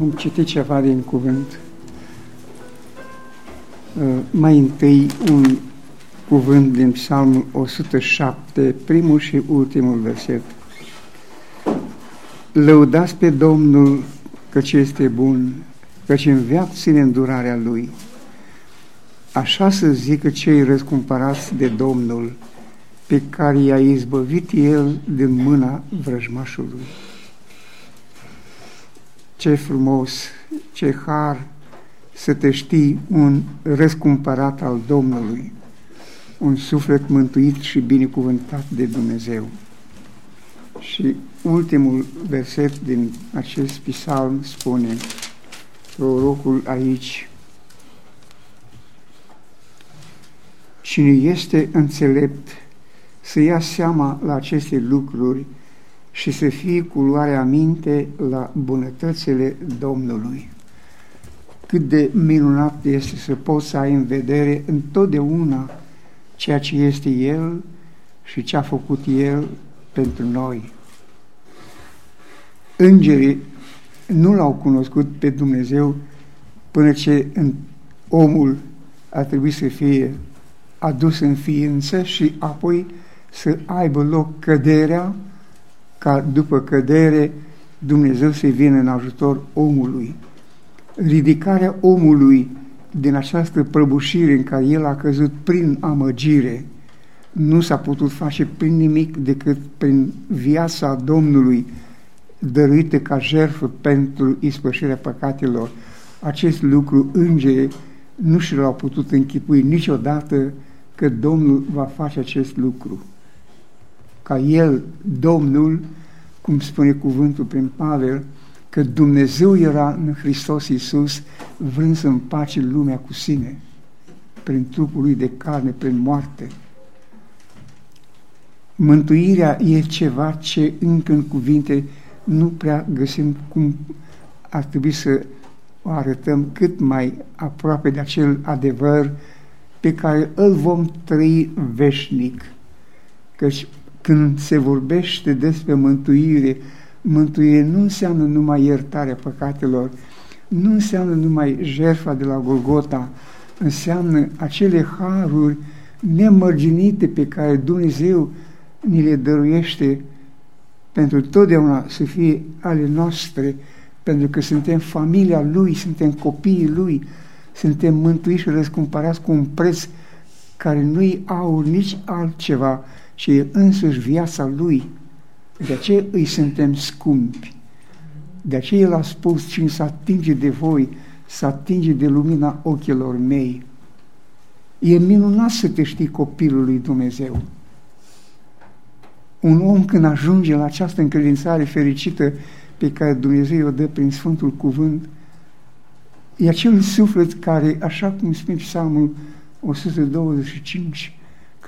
Vom citi ceva din cuvânt. Uh, mai întâi un cuvânt din Psalmul 107, primul și ultimul verset. Lăudați pe Domnul căci este bun, căci în viață ține îndurarea Lui. Așa să zică cei răscumpărați de Domnul, pe care i-a izbăvit El din mâna vrăjmașului. Ce frumos, ce har să te știi un răscumpărat al Domnului, un suflet mântuit și binecuvântat de Dumnezeu. Și ultimul verset din acest psalm spune, prorocul aici, Cine este înțelept să ia seama la aceste lucruri și să fie cu luarea minte la bunătățile Domnului. Cât de minunat este să poți să ai în vedere întotdeauna ceea ce este El și ce a făcut El pentru noi. Îngerii nu l-au cunoscut pe Dumnezeu până ce în omul a trebuit să fie adus în ființă și apoi să aibă loc căderea, ca după cădere Dumnezeu să vină în ajutor omului. Ridicarea omului din această prăbușire în care el a căzut prin amăgire nu s-a putut face prin nimic decât prin viața Domnului dăruită ca jertfă pentru ispășirea păcatelor. Acest lucru îngerii nu și l-au putut închipui niciodată că Domnul va face acest lucru. Ca El, Domnul, cum spune cuvântul prin Pavel, că Dumnezeu era în Hristos Iisus vrând să împace lumea cu sine, prin trupul lui de carne, prin moarte. Mântuirea e ceva ce încă în cuvinte nu prea găsim cum ar trebui să o arătăm cât mai aproape de acel adevăr pe care îl vom trăi veșnic. Căci când se vorbește despre mântuire, mântuire nu înseamnă numai iertarea păcatelor, nu înseamnă numai jertfa de la Golgota, înseamnă acele haruri nemărginite pe care Dumnezeu ni le dăruiește pentru totdeauna să fie ale noastre, pentru că suntem familia Lui, suntem copiii Lui, suntem mântuiți și răscumpărați cu un preț care nu-i au nici altceva, ci e însuși viața Lui. De aceea îi suntem scumpi. De aceea El a spus, cine să atinge de voi, să atinge de lumina ochilor mei. E minunat să te știi copilul lui Dumnezeu. Un om când ajunge la această încredințare fericită pe care Dumnezeu o dă prin Sfântul Cuvânt, E acel suflet care, așa cum spune Psalmul 125,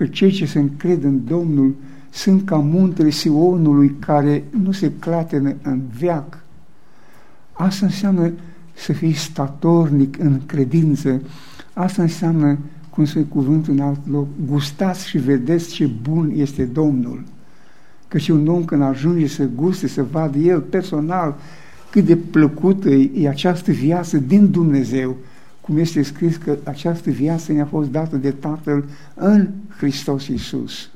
că cei ce se încred în Domnul sunt ca muntele Sionului care nu se clatenă în veac. Asta înseamnă să fii statornic în credință. Asta înseamnă, cum spune cuvântul în alt loc, gustați și vedeți ce bun este Domnul. Căci un om când ajunge să guste, să vadă el personal cât de plăcută e această viață din Dumnezeu, cum este scris că această viață ne-a fost dată de Tatăl în Hristos Iisus.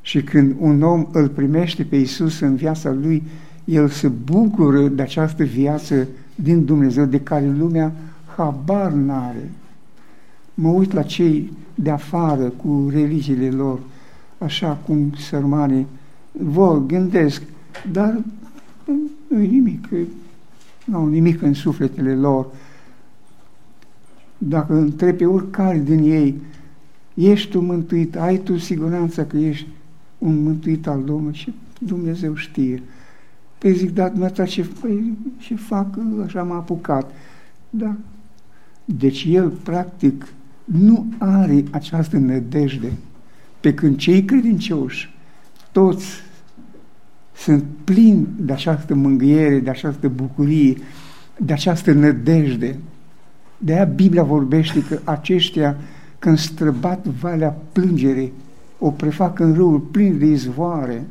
Și când un om îl primește pe Iisus în viața lui, el se bucură de această viață din Dumnezeu de care lumea habar n-are. Mă uit la cei de afară cu religiile lor, așa cum sărmanii vor, gândesc, dar nu e nimic, nu au nimic în sufletele lor. Dacă întrebi pe oricare din ei, ești tu mântuit, ai tu siguranța că ești un mântuit al Domnului și Dumnezeu știe. Păi zic, da, dumneata, ce, păi, ce fac, așa m-a apucat. Da. Deci el, practic, nu are această nădejde. Pe când cei credincioși, toți sunt plini de această mângâiere, de această bucurie, de această nădejde. De aia Biblia vorbește că aceștia, când străbat valea plângere, o prefac în râul plin de izvoare.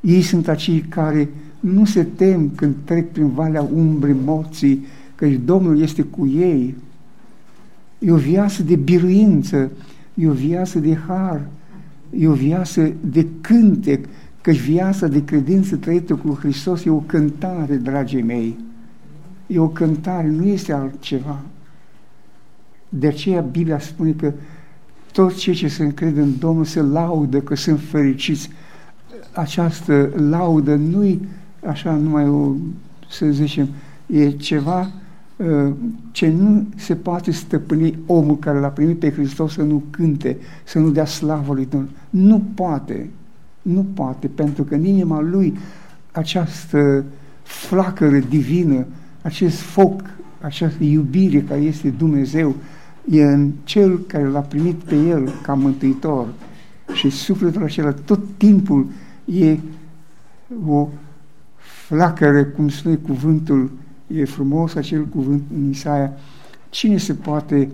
Ei sunt acei care nu se tem când trec prin valea umbrei morții, că Domnul este cu ei. E o viață de biruință, e o viață de har, e o viață de cântec, că viața de credință trăită cu Hristos e o cântare, dragii mei. E o cântare, nu este altceva. De aceea Biblia spune că toți cei ce se încred în Domnul se laudă că sunt fericiți. Această laudă nu-i așa numai o, să zicem, e ceva uh, ce nu se poate stăpâni omul care l-a primit pe Hristos să nu cânte, să nu dea slavă lui Domnul. Nu poate. Nu poate, pentru că în inima lui această flacără divină, acest foc, această iubire care este Dumnezeu, e în cel care l-a primit pe el ca mântuitor și sufletul acela tot timpul e o flacără, cum spune cuvântul, e frumos acel cuvânt în Isaia, cine se poate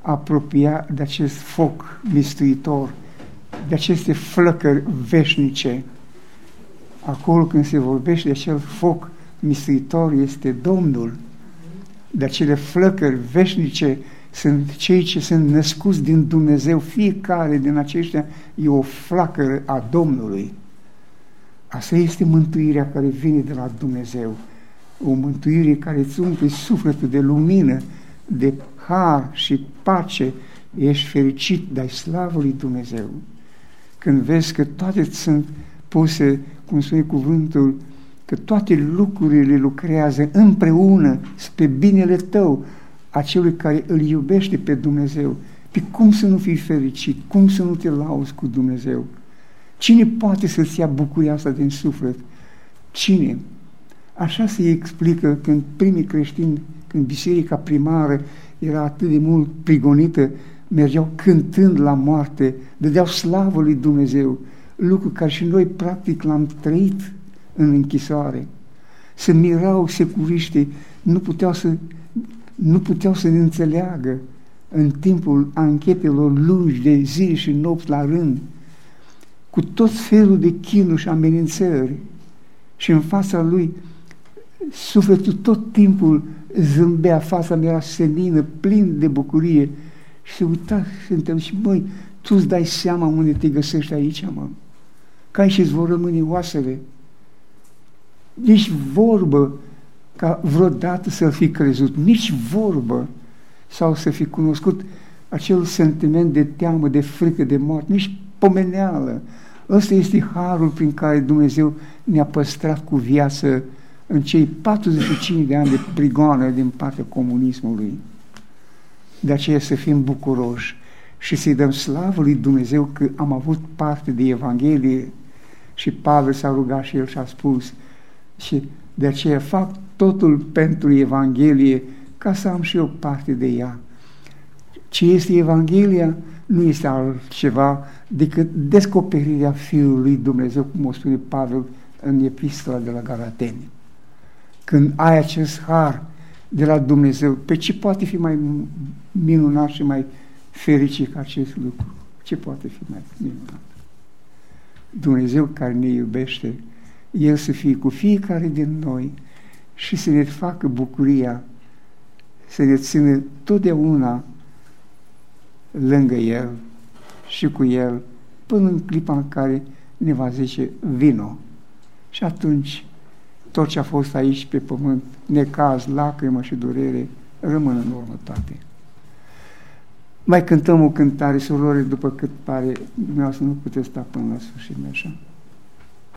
apropia de acest foc mistuitor, de aceste flăcări veșnice? Acolo când se vorbește de acel foc mistuitor este Domnul, de acele flăcări veșnice sunt cei ce sunt născuți din Dumnezeu, fiecare din aceștia e o flacără a Domnului. Asta este mântuirea care vine de la Dumnezeu. O mântuire care îți umple sufletul de lumină, de har și pace. Ești fericit, dai slavă lui Dumnezeu. Când vezi că toate sunt puse, cum spune cuvântul, că toate lucrurile lucrează împreună spre binele tău, acelui care îl iubește pe Dumnezeu. Pe cum să nu fii fericit? Cum să nu te lauzi cu Dumnezeu? Cine poate să-ți ia bucuria asta din suflet? Cine? Așa se explică când primii creștini, când biserica primară era atât de mult prigonită, mergeau cântând la moarte, dădeau slavă lui Dumnezeu, lucru care și noi practic l-am trăit în închisoare. Se mirau securiștii, nu puteau să, nu puteau să ne înțeleagă în timpul anchetelor lungi de zile și nopți la rând cu tot felul de chinuri și amenințări și în fața lui sufletul tot timpul zâmbea, fața mea era senină, plin de bucurie și se uita și se întâmplă și măi, tu îți dai seama unde te găsești aici, mă? Că aici îți vor rămâne oasele. Nici vorbă ca vreodată să fi crezut, nici vorbă sau să fi cunoscut acel sentiment de teamă, de frică, de moarte, nici pomeneală, Ăsta este harul prin care Dumnezeu ne-a păstrat cu viață în cei 45 de ani de prigoană din partea comunismului. De aceea să fim bucuroși și să-i dăm slavă lui Dumnezeu că am avut parte de Evanghelie și Pavel s-a rugat și el și a spus și de aceea fac totul pentru Evanghelie ca să am și eu parte de ea. Ce este Evanghelia? Nu este altceva decât descoperirea Fiului Dumnezeu, cum o spune Pavel în epistola de la Galateni. Când ai acest har de la Dumnezeu, pe ce poate fi mai minunat și mai fericit ca acest lucru? Ce poate fi mai minunat? Dumnezeu care ne iubește, El să fie cu fiecare din noi și să ne facă bucuria, să ne țină totdeauna lângă El și cu El până în clipa în care ne va zice vino. Și atunci tot ce a fost aici pe pământ, necaz, lacrimă și durere, rămân în urmă toate. Mai cântăm o cântare, surori, după cât pare, dumneavoastră nu puteți sta până la sfârșit, așa?